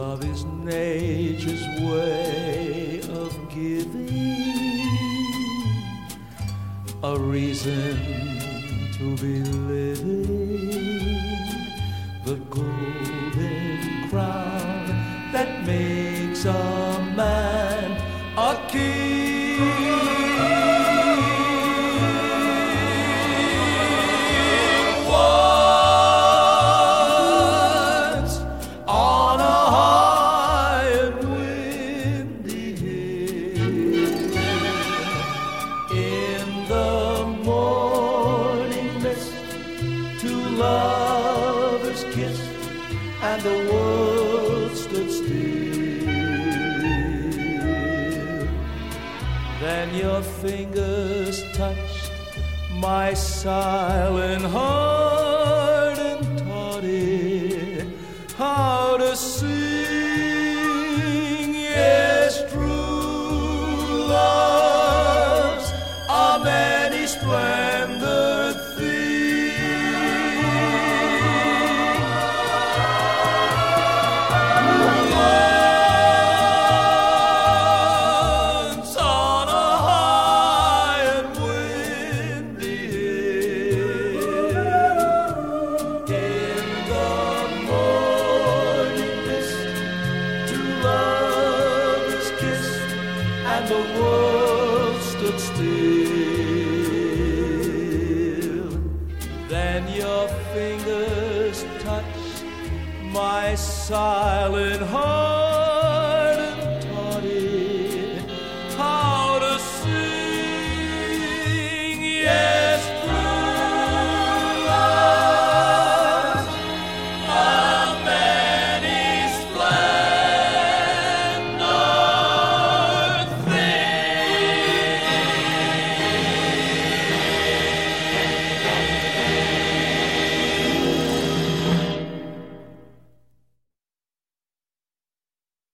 Love is nature's way of giving a reason to be living. The golden crown that makes a man a king. Lovers kissed, and the world stood still. Then your fingers touched my silent heart and taught it how to sing. The world stood still. Then your fingers touched my silent heart.